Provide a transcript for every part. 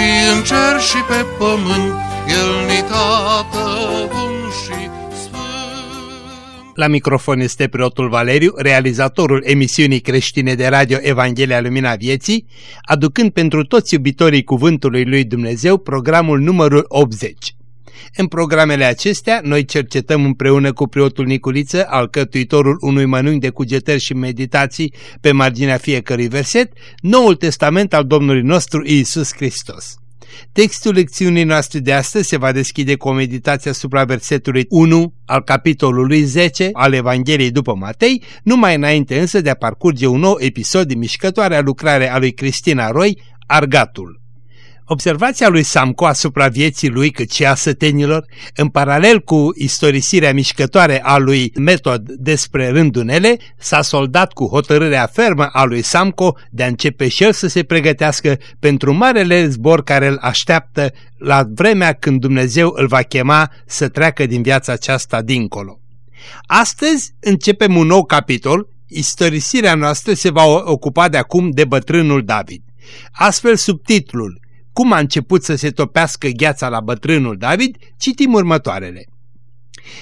și în cer și pe pământ, El ni tată bun și la microfon este preotul Valeriu, realizatorul emisiunii creștine de radio Evanghelia Lumina Vieții, aducând pentru toți iubitorii Cuvântului Lui Dumnezeu programul numărul 80. În programele acestea, noi cercetăm împreună cu preotul Niculiță, alcătuitorul unui mănânc de cugetări și meditații pe marginea fiecărui verset, Noul Testament al Domnului nostru Iisus Hristos. Textul lecțiunii noastre de astăzi se va deschide cu o meditație asupra versetului 1 al capitolului 10 al Evangheliei după Matei, numai înainte însă de a parcurge un nou episod de mișcătoarea lucrare a lui Cristina Roy, Argatul. Observația lui Samco asupra vieții lui cât și a sătenilor, în paralel cu istorisirea mișcătoare a lui Metod despre rândunele, s-a soldat cu hotărârea fermă a lui Samco de a începe și el să se pregătească pentru marele zbor care îl așteaptă la vremea când Dumnezeu îl va chema să treacă din viața aceasta dincolo. Astăzi începem un nou capitol, istorisirea noastră se va ocupa de acum de bătrânul David. Astfel subtitlul cum a început să se topească gheața la bătrânul David, citim următoarele.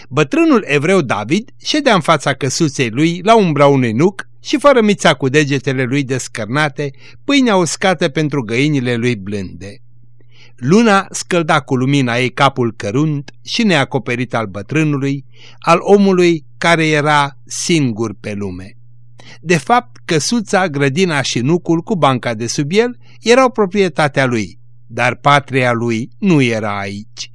Bătrânul evreu David ședea în fața căsuței lui la umbra unui nuc și fără mița cu degetele lui descărnate, pâinea uscată pentru găinile lui blânde. Luna scălda cu lumina ei capul cărunt și neacoperit al bătrânului, al omului care era singur pe lume. De fapt, căsuța, grădina și nucul cu banca de sub el erau proprietatea lui, dar patria lui nu era aici.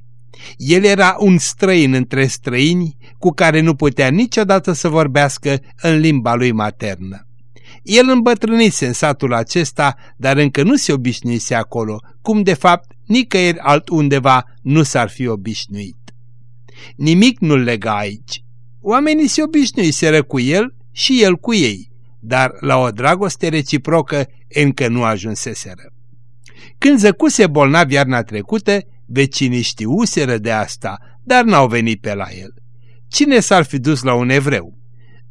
El era un străin între străini cu care nu putea niciodată să vorbească în limba lui maternă. El îmbătrânise în satul acesta, dar încă nu se obișnuise acolo, cum de fapt nicăieri altundeva nu s-ar fi obișnuit. Nimic nu-l lega aici. Oamenii se obișnuiseră cu el și el cu ei, dar la o dragoste reciprocă încă nu ajunseseră. Când zăcuse bolnav iarna trecută, vecinii știuseră de asta, dar n-au venit pe la el. Cine s-ar fi dus la un evreu?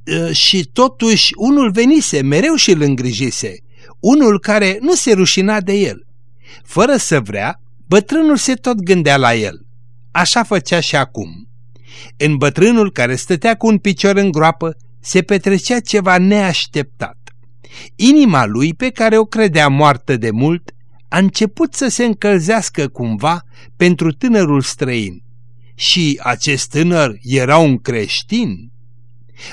E, și totuși unul venise, mereu și îl îngrijise, unul care nu se rușina de el. Fără să vrea, bătrânul se tot gândea la el. Așa făcea și acum. În bătrânul care stătea cu un picior în groapă, se petrecea ceva neașteptat. Inima lui, pe care o credea moartă de mult, a început să se încălzească cumva pentru tânărul străin. Și acest tânăr era un creștin.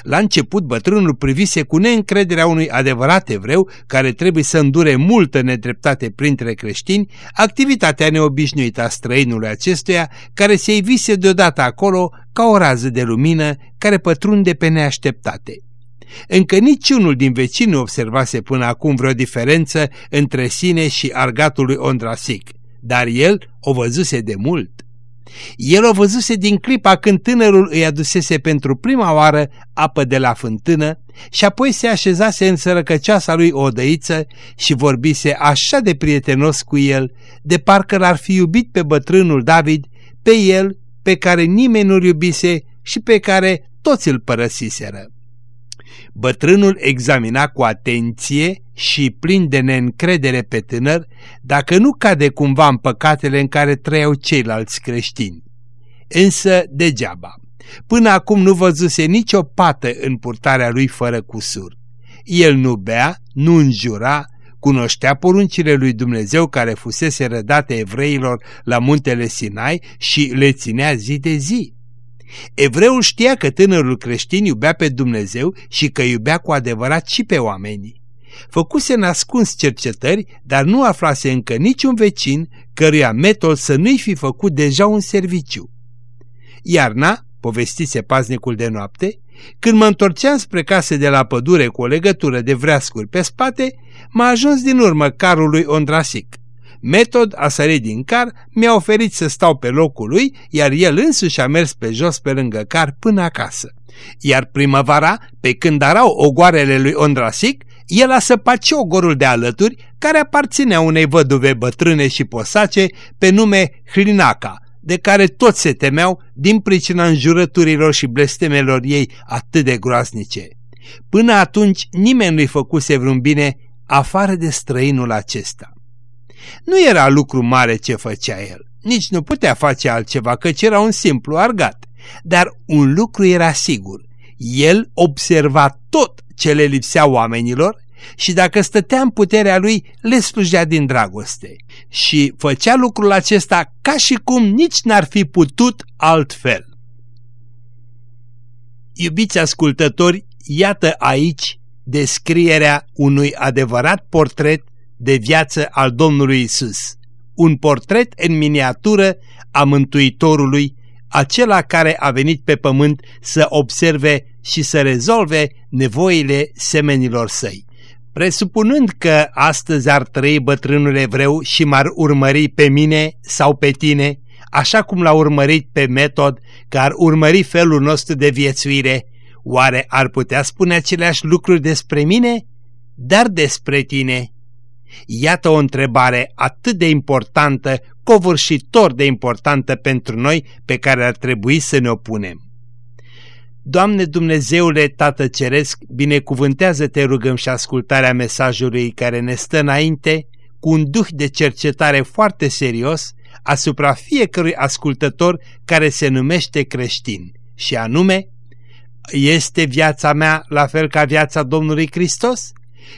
La început bătrânul privise cu neîncrederea unui adevărat evreu care trebuie să îndure multă nedreptate printre creștini, activitatea neobișnuită a străinului acestuia care se ivise deodată acolo ca o rază de lumină care pătrunde pe neașteptate. Încă niciunul din vecini nu observase până acum vreo diferență între sine și argatul lui Ondrasic, dar el o văzuse de mult. El o văzuse din clipa când tânărul îi adusese pentru prima oară apă de la fântână și apoi se așezase în sărăcăceasa lui o dăiță și vorbise așa de prietenos cu el, de parcă l-ar fi iubit pe bătrânul David, pe el pe care nimeni nu-l iubise și pe care toți îl părăsiseră. Bătrânul examina cu atenție și plin de neîncredere pe tânăr dacă nu cade cumva în păcatele în care trăiau ceilalți creștini. Însă degeaba. Până acum nu văzuse nicio pată în purtarea lui fără cusur. El nu bea, nu înjura, cunoștea poruncile lui Dumnezeu care fusese rădate evreilor la muntele Sinai și le ținea zi de zi. Evreul știa că tânărul creștin iubea pe Dumnezeu și că iubea cu adevărat și pe oamenii. Făcuse nascuns cercetări, dar nu aflase încă niciun vecin căruia metod să nu-i fi făcut deja un serviciu. Iarna, povestise paznicul de noapte, când mă întorceam spre case de la pădure cu o legătură de vreascuri pe spate, m-a ajuns din urmă carul lui Ondrasic. Metod a sărit din car, mi-a oferit să stau pe locul lui, iar el însuși a mers pe jos pe lângă car până acasă. Iar primăvara, pe când arau ogoarele lui Ondrasic, el a săpat și ogorul de alături, care aparținea unei văduve bătrâne și posace pe nume Hlinaca, de care toți se temeau din pricina înjurăturilor și blestemelor ei atât de groasnice. Până atunci nimeni nu-i făcuse vreun bine afară de străinul acesta. Nu era lucru mare ce făcea el, nici nu putea face altceva, căci era un simplu argat. Dar un lucru era sigur, el observa tot ce le lipsea oamenilor și dacă stătea în puterea lui, le slujea din dragoste. Și făcea lucrul acesta ca și cum nici n-ar fi putut altfel. Iubiți ascultători, iată aici descrierea unui adevărat portret de viață al Domnului Isus. Un portret în miniatură a Mântuitorului, acela care a venit pe pământ să observe și să rezolve nevoile semenilor săi. Presupunând că astăzi ar trăi bătrânul evreu și m-ar urmări pe mine sau pe tine, așa cum l-a urmărit pe metod, că ar urmări felul nostru de viețuire, oare ar putea spune aceleași lucruri despre mine? Dar despre tine. Iată o întrebare atât de importantă, covârșitor de importantă pentru noi, pe care ar trebui să ne opunem. Doamne Dumnezeule Tată Ceresc, binecuvântează-te rugăm și ascultarea mesajului care ne stă înainte cu un duh de cercetare foarte serios asupra fiecărui ascultător care se numește creștin și anume, este viața mea la fel ca viața Domnului Hristos?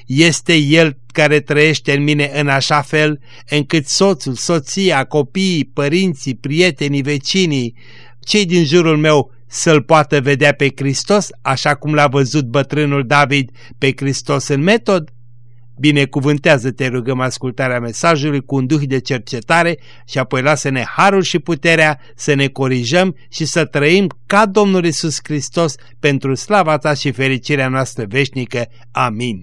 Este El care trăiește în mine în așa fel încât soțul, soția, copiii, părinții, prietenii, vecinii, cei din jurul meu să-L poată vedea pe Hristos așa cum l-a văzut bătrânul David pe Hristos în metod? Binecuvântează-te, rugăm ascultarea mesajului cu un duh de cercetare și apoi lasă-ne harul și puterea să ne corijăm și să trăim ca Domnul Isus Hristos pentru slava Ta și fericirea noastră veșnică. Amin.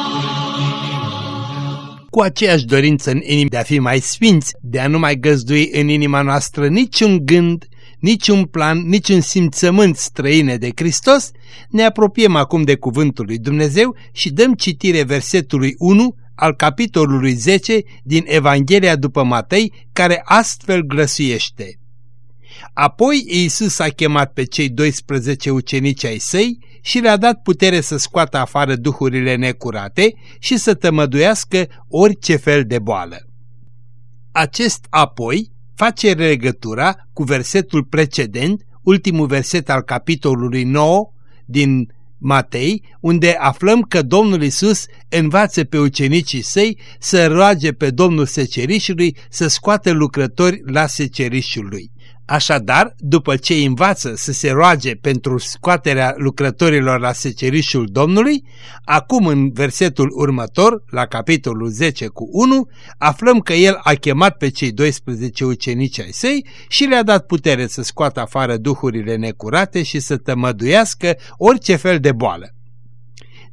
Cu aceeași dorință în inimă de a fi mai sfinți, de a nu mai găzdui în inima noastră niciun gând, niciun plan, niciun simțământ străine de Hristos, ne apropiem acum de cuvântul lui Dumnezeu și dăm citire versetului 1 al capitolului 10 din Evanghelia după Matei, care astfel glăsuiește. Apoi Iisus a chemat pe cei 12 ucenici ai săi și le-a dat putere să scoată afară duhurile necurate și să tămăduiască orice fel de boală. Acest apoi face legătura cu versetul precedent, ultimul verset al capitolului 9 din Matei, unde aflăm că Domnul Isus învață pe ucenicii săi să roage pe Domnul secerișului să scoată lucrători la secerișul lui. Așadar, după ce învață să se roage pentru scoaterea lucrătorilor la secerișul Domnului, acum în versetul următor, la capitolul 10 cu 1, aflăm că el a chemat pe cei 12 ucenici ai săi și le-a dat putere să scoată afară duhurile necurate și să tămăduiască orice fel de boală.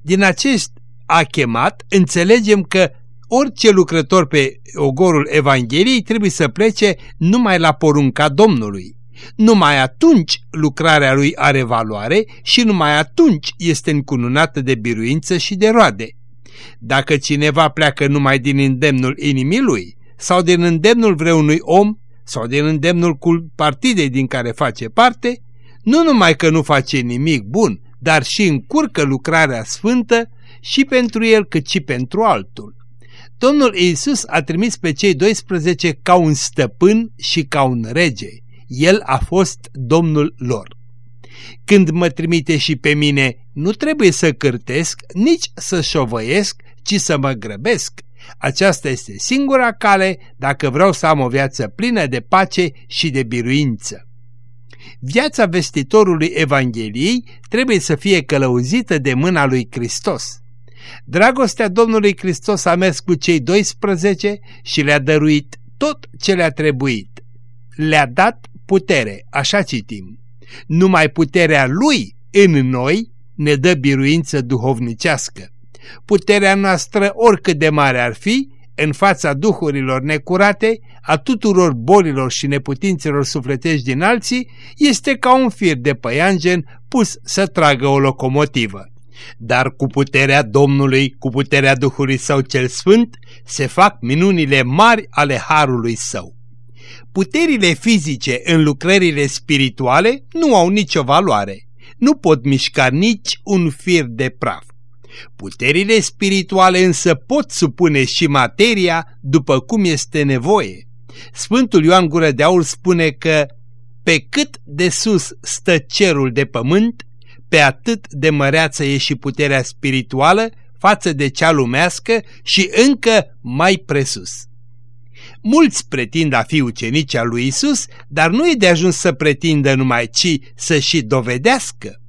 Din acest a chemat, înțelegem că orice lucrător pe ogorul Evangheliei trebuie să plece numai la porunca Domnului. Numai atunci lucrarea lui are valoare și numai atunci este încununată de biruință și de roade. Dacă cineva pleacă numai din îndemnul inimii lui sau din îndemnul vreunui om sau din îndemnul cu partidei din care face parte, nu numai că nu face nimic bun, dar și încurcă lucrarea sfântă și pentru el cât și pentru altul. Domnul Iisus a trimis pe cei 12 ca un stăpân și ca un rege. El a fost Domnul lor. Când mă trimite și pe mine, nu trebuie să cârtesc, nici să șovăiesc, ci să mă grăbesc, Aceasta este singura cale dacă vreau să am o viață plină de pace și de biruință. Viața vestitorului Evangheliei trebuie să fie călăuzită de mâna lui Hristos. Dragostea Domnului Hristos a mers cu cei 12 și le-a dăruit tot ce le-a trebuit. Le-a dat putere, așa citim. Numai puterea Lui în noi ne dă biruință duhovnicească. Puterea noastră, oricât de mare ar fi, în fața duhurilor necurate, a tuturor bolilor și neputințelor sufletești din alții, este ca un fir de păianjen pus să tragă o locomotivă. Dar cu puterea Domnului, cu puterea Duhului Său cel Sfânt, se fac minunile mari ale Harului Său. Puterile fizice în lucrările spirituale nu au nicio valoare, nu pot mișca nici un fir de praf. Puterile spirituale însă pot supune și materia după cum este nevoie. Sfântul Ioan Gură de Aur spune că pe cât de sus stă cerul de pământ, pe atât de măreață e și puterea spirituală față de cea lumească și încă mai presus. Mulți pretind a fi ucenici al lui Isus, dar nu e de ajuns să pretindă numai, ci să și dovedească.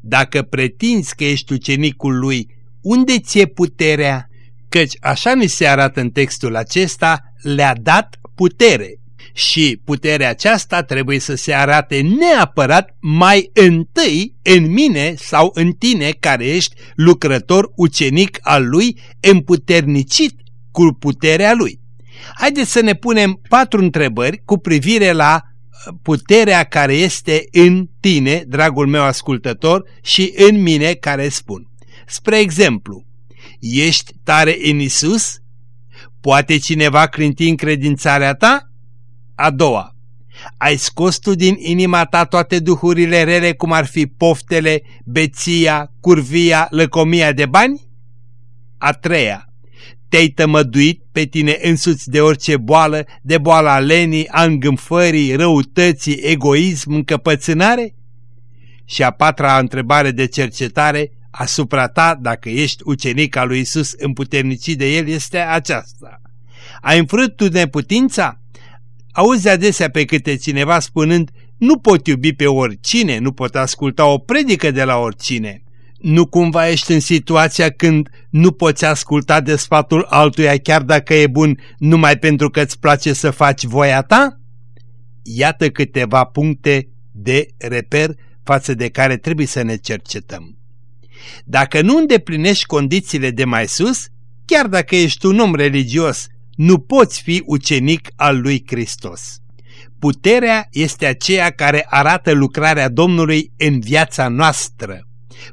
Dacă pretinzi că ești ucenicul lui, unde ți-e puterea? Căci așa ni se arată în textul acesta, le-a dat putere. Și puterea aceasta trebuie să se arate neapărat mai întâi în mine sau în tine care ești lucrător ucenic al lui, împuternicit cu puterea lui. Haideți să ne punem patru întrebări cu privire la uh, puterea care este în tine, dragul meu ascultător, și în mine care spun. Spre exemplu, ești tare în Isus? Poate cineva clinti încredințarea ta? A doua, ai scos tu din inima ta toate duhurile rele cum ar fi poftele, beția, curvia, lăcomia de bani? A treia, te-ai tămăduit pe tine însuți de orice boală, de boala lenii, a îngânfării, răutății, egoism, încăpățânare? Și a patra întrebare de cercetare asupra ta, dacă ești ucenic al lui Isus împuternicit de el, este aceasta. Ai înfrânt tu neputința? Auzi adesea pe câte cineva spunând, nu pot iubi pe oricine, nu pot asculta o predică de la oricine. Nu cumva ești în situația când nu poți asculta de sfatul altuia chiar dacă e bun numai pentru că îți place să faci voia ta? Iată câteva puncte de reper față de care trebuie să ne cercetăm. Dacă nu îndeplinești condițiile de mai sus, chiar dacă ești un om religios, nu poți fi ucenic al lui Hristos. Puterea este aceea care arată lucrarea Domnului în viața noastră.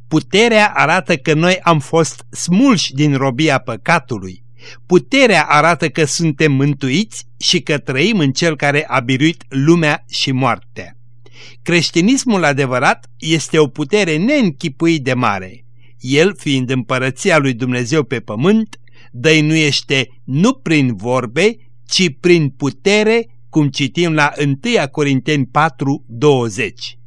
Puterea arată că noi am fost smulși din robia păcatului. Puterea arată că suntem mântuiți și că trăim în Cel care a biruit lumea și moartea. Creștinismul adevărat este o putere neînchipuit de mare. El, fiind împărăția lui Dumnezeu pe pământ, dăinuiește nu prin vorbe, ci prin putere, cum citim la 1 Corinteni 4, 20.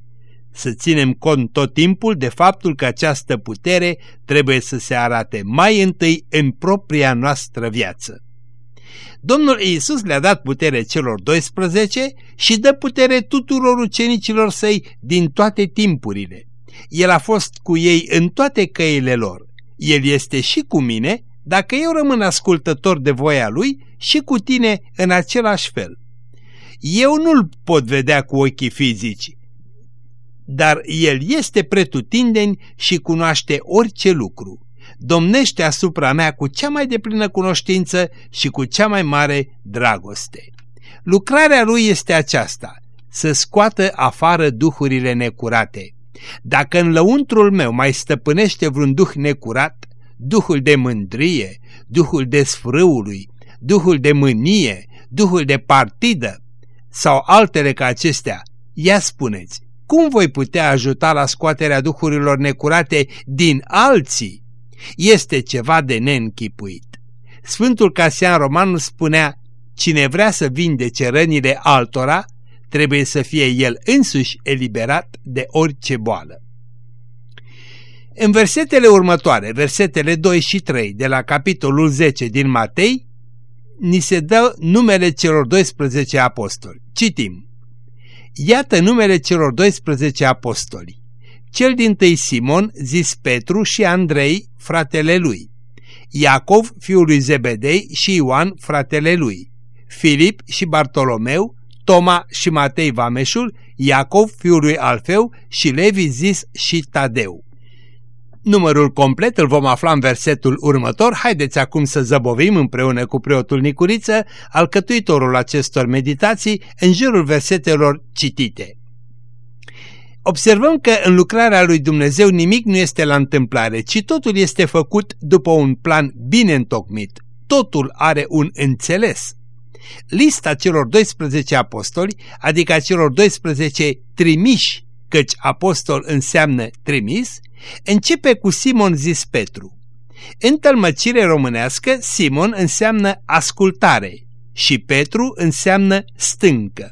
Să ținem cont tot timpul de faptul că această putere trebuie să se arate mai întâi în propria noastră viață. Domnul Iisus le-a dat putere celor 12 și dă putere tuturor ucenicilor săi din toate timpurile. El a fost cu ei în toate căile lor. El este și cu mine dacă eu rămân ascultător de voia lui și cu tine în același fel. Eu nu-l pot vedea cu ochii fizici, dar el este pretutindeni și cunoaște orice lucru. Domnește asupra mea cu cea mai deplină cunoștință și cu cea mai mare dragoste. Lucrarea lui este aceasta, să scoată afară duhurile necurate. Dacă în lăuntrul meu mai stăpânește vreun duh necurat, duhul de mândrie, duhul de sfrâului, duhul de mânie, duhul de partidă sau altele ca acestea, ia spuneți, cum voi putea ajuta la scoaterea duhurilor necurate din alții? Este ceva de neînchipuit. Sfântul Casian Roman spunea, cine vrea să vindece rănile altora, trebuie să fie el însuși eliberat de orice boală. În versetele următoare, versetele 2 și 3 de la capitolul 10 din Matei, ni se dă numele celor 12 apostoli. Citim. Iată numele celor 12 apostoli. Cel din tâi Simon, zis Petru și Andrei, fratele lui. Iacov, fiul lui Zebedei și Ioan, fratele lui. Filip și Bartolomeu, Toma și Matei Vameșul, Iacov, fiul lui Alfeu și Levi zis și Tadeu. Numărul complet îl vom afla în versetul următor. Haideți acum să zăbovim împreună cu preotul Nicuriță, alcătuitorul acestor meditații, în jurul versetelor citite. Observăm că în lucrarea lui Dumnezeu nimic nu este la întâmplare, ci totul este făcut după un plan bine întocmit. Totul are un înțeles. Lista celor 12 apostoli, adică a celor 12 trimiși, căci apostol înseamnă trimis, începe cu Simon zis Petru. În tălmăcire românească, Simon înseamnă ascultare și Petru înseamnă stâncă.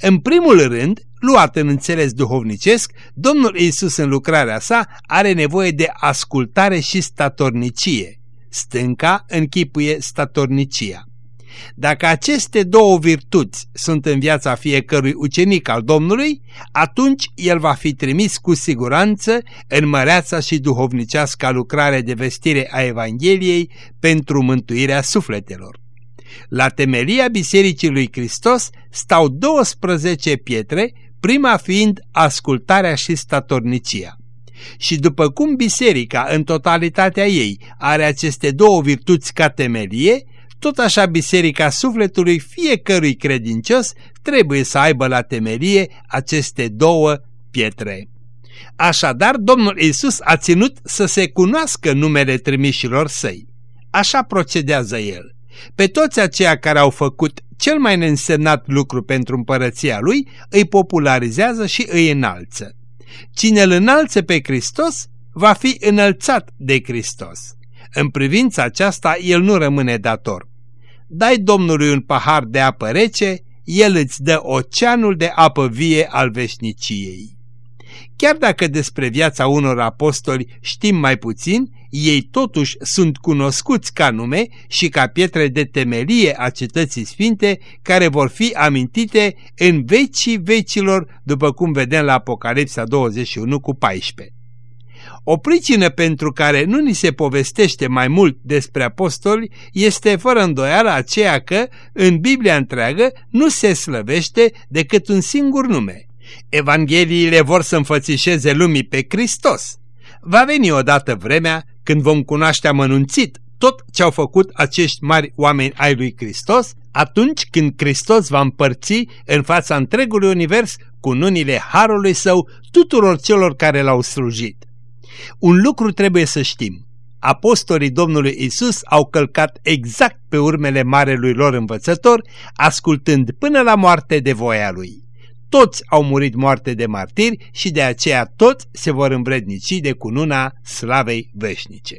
În primul rând, luat în înțeles duhovnicesc, Domnul Iisus în lucrarea sa are nevoie de ascultare și statornicie. Stânca închipuie statornicia. Dacă aceste două virtuți sunt în viața fiecărui ucenic al Domnului, atunci el va fi trimis cu siguranță în măreața și duhovnicească lucrare de vestire a Evangheliei pentru mântuirea sufletelor. La temelia Bisericii lui Hristos stau 12 pietre, prima fiind ascultarea și statornicia. Și după cum biserica în totalitatea ei are aceste două virtuți ca temelie, tot așa biserica sufletului fiecărui credincios trebuie să aibă la temelie aceste două pietre. Așadar, Domnul Isus a ținut să se cunoască numele trimișilor săi. Așa procedează el. Pe toți aceia care au făcut cel mai neînsemnat lucru pentru împărăția lui, îi popularizează și îi înalță. Cine îl înalță pe Hristos, va fi înălțat de Hristos. În privința aceasta, el nu rămâne dator. Dai Domnului un pahar de apă rece, el îți dă oceanul de apă vie al veșniciei. Chiar dacă despre viața unor apostoli știm mai puțin, ei totuși sunt cunoscuți ca nume și ca pietre de temelie a cetății sfinte care vor fi amintite în vecii vecilor, după cum vedem la Apocalipsa 21 cu 14. O pricină pentru care nu ni se povestește mai mult despre apostoli este fără îndoială aceea că în Biblia întreagă nu se slăvește decât un singur nume. Evangheliile vor să înfățișeze lumii pe Hristos. Va veni odată vremea când vom cunoaște amănunțit tot ce au făcut acești mari oameni ai lui Hristos, atunci când Hristos va împărți în fața întregului univers cu nunile Harului Său tuturor celor care l-au slujit. Un lucru trebuie să știm. Apostolii Domnului Isus au călcat exact pe urmele marelui lor învățător, ascultând până la moarte de voia lui. Toți au murit moarte de martiri și de aceea toți se vor îmbrednici de cununa slavei veșnice.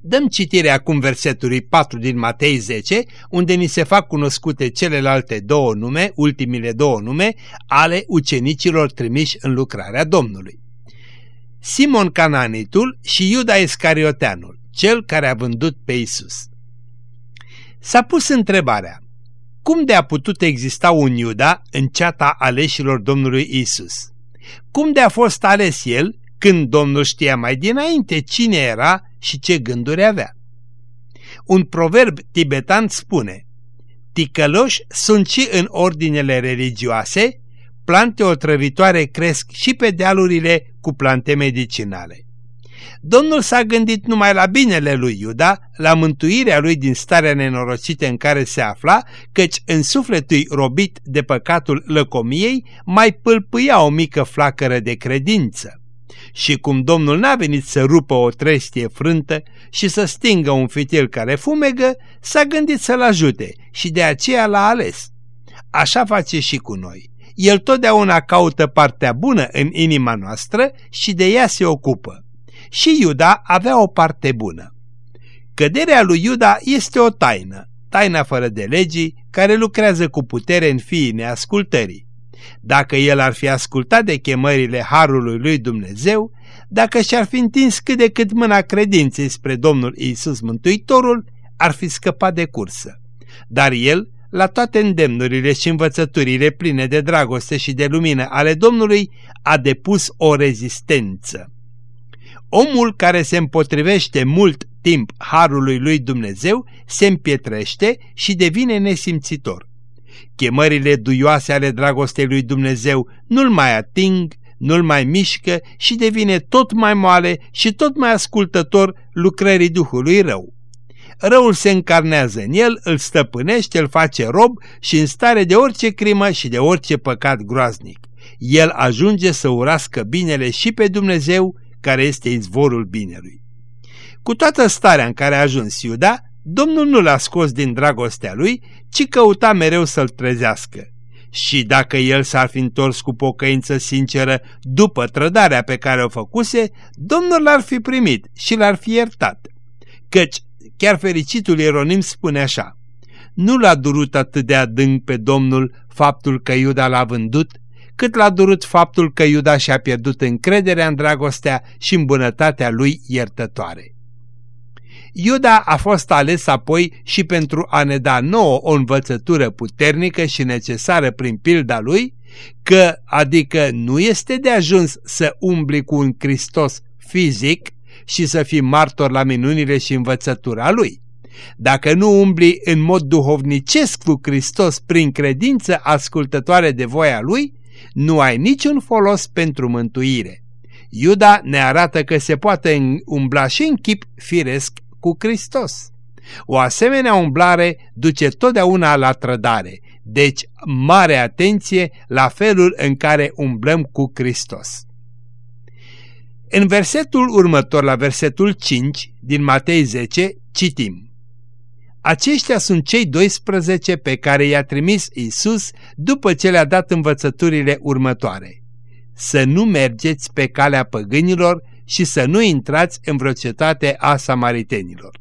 Dăm citire acum versetului 4 din Matei 10, unde ni se fac cunoscute celelalte două nume, ultimile două nume, ale ucenicilor trimiși în lucrarea Domnului. Simon Cananitul și Iuda Iscarioteanul, cel care a vândut pe Isus. S-a pus întrebarea, cum de a putut exista un Iuda în ceata aleșilor Domnului Isus? Cum de a fost ales el când Domnul știa mai dinainte cine era și ce gânduri avea? Un proverb tibetan spune, Ticăloși sunt și în ordinele religioase, plante otrăvitoare cresc și pe dealurile cu plante medicinale. Domnul s-a gândit numai la binele lui Iuda, la mântuirea lui din starea nenorocită în care se afla, căci în sufletul robit de păcatul lăcomiei mai pâlpâia o mică flacără de credință. Și cum Domnul n-a venit să rupă o trestie frântă și să stingă un fitil care fumegă, s-a gândit să-l ajute și de aceea l-a ales. Așa face și cu noi. El totdeauna caută partea bună în inima noastră și de ea se ocupă. Și Iuda avea o parte bună. Căderea lui Iuda este o taină, taina fără de legii, care lucrează cu putere în fiii neascultării. Dacă el ar fi ascultat de chemările Harului lui Dumnezeu, dacă și-ar fi întins cât de cât mâna credinței spre Domnul Iisus Mântuitorul, ar fi scăpat de cursă. Dar el, la toate îndemnurile și învățăturile pline de dragoste și de lumină ale Domnului, a depus o rezistență. Omul care se împotrivește mult timp harului lui Dumnezeu se împietrește și devine nesimțitor. Chemările duioase ale dragostei lui Dumnezeu nu-l mai ating, nu-l mai mișcă și devine tot mai moale și tot mai ascultător lucrării Duhului rău. Răul se încarnează în el, îl stăpânește, îl face rob și în stare de orice crimă și de orice păcat groaznic. El ajunge să urască binele și pe Dumnezeu, care este izvorul binelui. Cu toată starea în care a ajuns Iuda, Domnul nu l-a scos din dragostea lui, ci căuta mereu să-l trezească. Și dacă el s-ar fi întors cu pocăință sinceră după trădarea pe care o făcuse, Domnul l-ar fi primit și l-ar fi iertat. Căci chiar fericitul Ieronim spune așa, Nu l-a durut atât de adânc pe Domnul faptul că Iuda l-a vândut, cât l-a durut faptul că Iuda și-a pierdut încrederea în dragostea și în bunătatea lui iertătoare. Iuda a fost ales apoi și pentru a ne da nouă o învățătură puternică și necesară prin pilda lui, că adică nu este de ajuns să umbli cu un Hristos fizic și să fii martor la minunile și învățătura lui. Dacă nu umbli în mod duhovnicesc cu Hristos prin credință ascultătoare de voia lui, nu ai niciun folos pentru mântuire. Iuda ne arată că se poate umbla și în chip firesc cu Hristos. O asemenea umblare duce totdeauna la trădare, deci mare atenție la felul în care umblăm cu Hristos. În versetul următor, la versetul 5 din Matei 10, citim Aceștia sunt cei 12 pe care i-a trimis Isus după ce le-a dat învățăturile următoare. Să nu mergeți pe calea păgânilor și să nu intrați în vreo cetate a samaritenilor.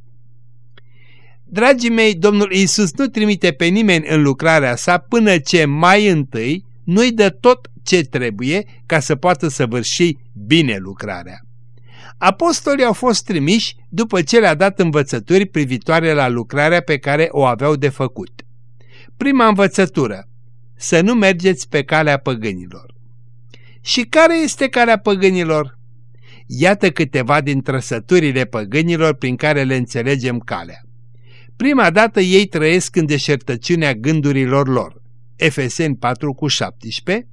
Dragii mei, Domnul Isus nu trimite pe nimeni în lucrarea sa până ce mai întâi nu-i dă tot ce trebuie ca să poată săvârși bine lucrarea. Apostolii au fost trimiși după ce le-a dat învățături privitoare la lucrarea pe care o aveau de făcut. Prima învățătură, să nu mergeți pe calea păgânilor. Și care este calea păgânilor? Iată câteva din trăsăturile păgânilor prin care le înțelegem calea. Prima dată ei trăiesc în deșertăciunea gândurilor lor. Efeseni 4 cu 17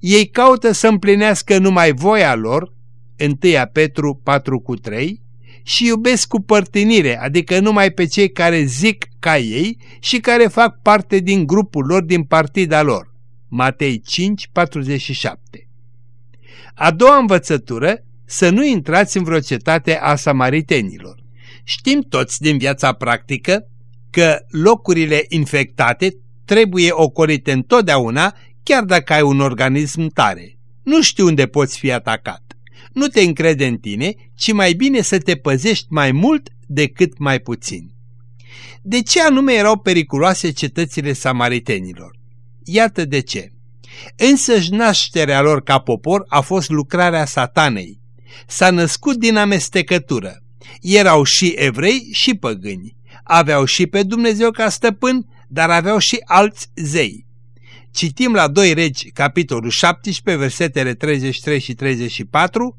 Ei caută să împlinească numai voia lor, 1 Petru 4 cu 3 și iubesc cu părtinire, adică numai pe cei care zic ca ei și care fac parte din grupul lor, din partida lor. Matei 5, 47 A doua învățătură să nu intrați în vreo cetate a samaritenilor. Știm toți din viața practică că locurile infectate trebuie ocolite întotdeauna chiar dacă ai un organism tare. Nu știu unde poți fi atacat. Nu te încrede în tine, ci mai bine să te păzești mai mult decât mai puțin. De ce anume erau periculoase cetățile samaritenilor? Iată de ce. Însăși nașterea lor ca popor a fost lucrarea satanei, s-a născut din amestecătură. Erau și evrei și păgâni. Aveau și pe Dumnezeu ca stăpân, dar aveau și alți zei. Citim la 2 regi, capitolul 17, versetele 33 și 34,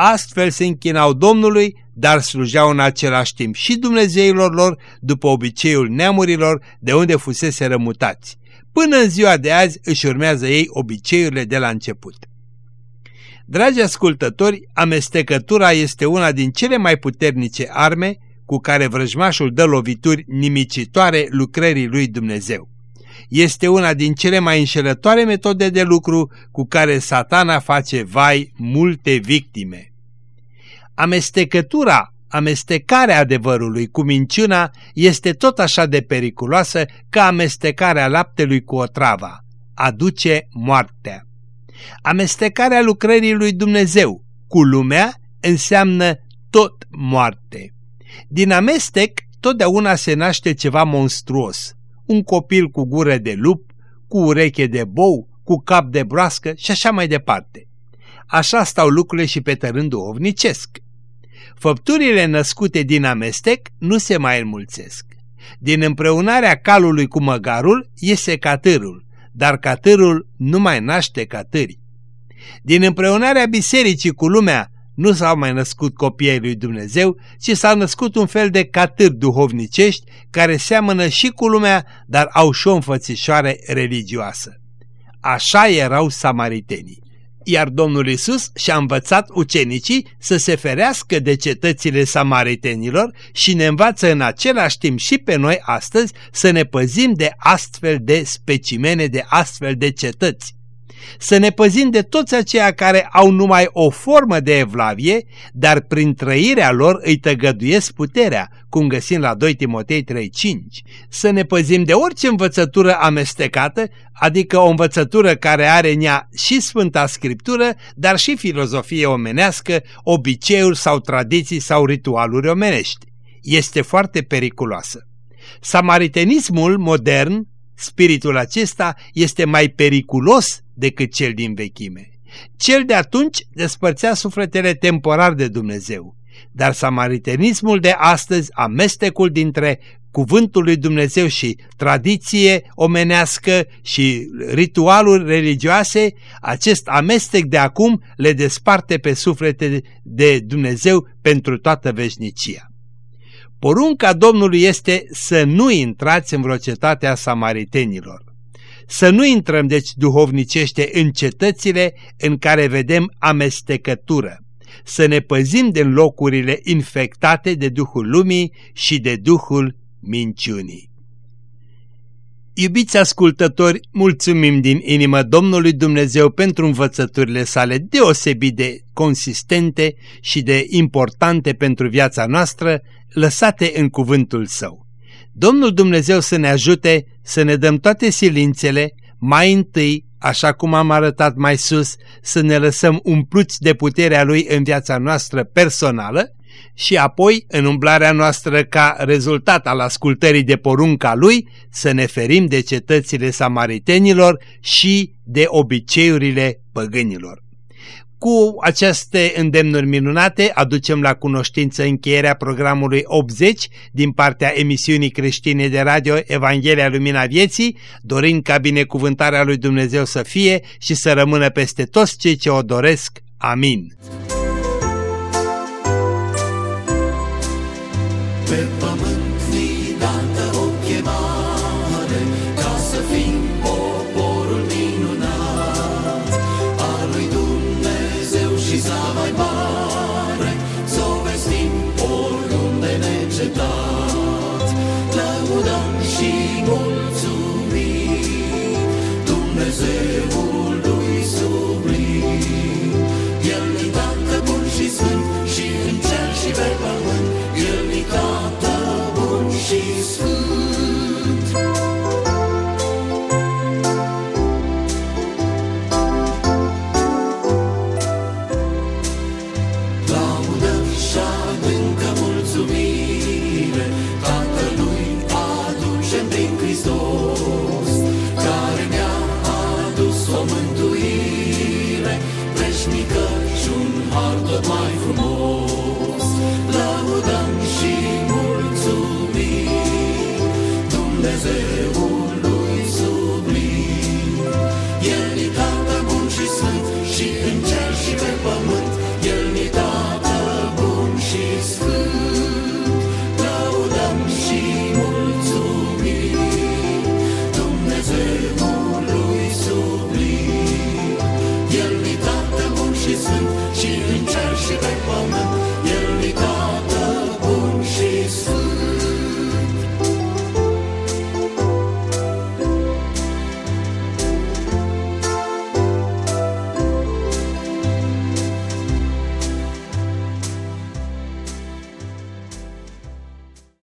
Astfel se închinau Domnului, dar slujeau în același timp și Dumnezeilor lor, după obiceiul neamurilor, de unde fusese rămutați. Până în ziua de azi își urmează ei obiceiurile de la început. Dragi ascultători, amestecătura este una din cele mai puternice arme cu care vrăjmașul dă lovituri nimicitoare lucrării lui Dumnezeu. Este una din cele mai înșelătoare metode de lucru cu care satana face vai multe victime. Amestecătura, amestecarea adevărului cu minciuna este tot așa de periculoasă ca amestecarea laptelui cu otrava. Aduce moartea. Amestecarea lucrării lui Dumnezeu cu lumea înseamnă tot moarte. Din amestec totdeauna se naște ceva monstruos. Un copil cu gură de lup, cu ureche de bou, cu cap de broască și așa mai departe. Așa stau lucrurile și pe tărând duhovnicesc. Făpturile născute din amestec nu se mai înmulțesc. Din împreunarea calului cu măgarul iese catârul, dar catârul nu mai naște catâri. Din împreunarea bisericii cu lumea nu s-au mai născut copiii lui Dumnezeu, ci s-au născut un fel de catâri duhovnicești care seamănă și cu lumea, dar au și o înfățișoare religioasă. Așa erau samaritenii. Iar Domnul Isus și-a învățat ucenicii să se ferească de cetățile samaritenilor și ne învață în același timp și pe noi astăzi să ne păzim de astfel de specimene, de astfel de cetăți să ne păzim de toți aceia care au numai o formă de evlavie, dar prin trăirea lor îi tăgăduiesc puterea, cum găsim la 2 Timotei 3.5. Să ne păzim de orice învățătură amestecată, adică o învățătură care are în ea și Sfânta Scriptură, dar și filozofie omenească, obiceiuri sau tradiții sau ritualuri omenești. Este foarte periculoasă. Samaritenismul modern, spiritul acesta, este mai periculos decât cel din vechime. Cel de atunci despărțea sufletele temporar de Dumnezeu, dar samaritenismul de astăzi, amestecul dintre cuvântul lui Dumnezeu și tradiție omenească și ritualuri religioase, acest amestec de acum le desparte pe suflete de Dumnezeu pentru toată veșnicia. Porunca Domnului este să nu intrați în vreo cetate a samaritenilor. Să nu intrăm deci duhovnicește în cetățile în care vedem amestecătură. Să ne păzim de locurile infectate de Duhul Lumii și de Duhul Minciunii. Iubiți ascultători, mulțumim din inimă Domnului Dumnezeu pentru învățăturile sale deosebit de consistente și de importante pentru viața noastră, lăsate în cuvântul Său. Domnul Dumnezeu să ne ajute să ne dăm toate silințele, mai întâi, așa cum am arătat mai sus, să ne lăsăm umpluți de puterea Lui în viața noastră personală și apoi, în umblarea noastră ca rezultat al ascultării de porunca Lui, să ne ferim de cetățile samaritenilor și de obiceiurile păgânilor. Cu aceste îndemnuri minunate aducem la cunoștință încheierea programului 80 din partea emisiunii creștine de radio Evanghelia Lumina Vieții, dorind ca binecuvântarea lui Dumnezeu să fie și să rămână peste toți cei ce o doresc. Amin. Pe Dumnezeu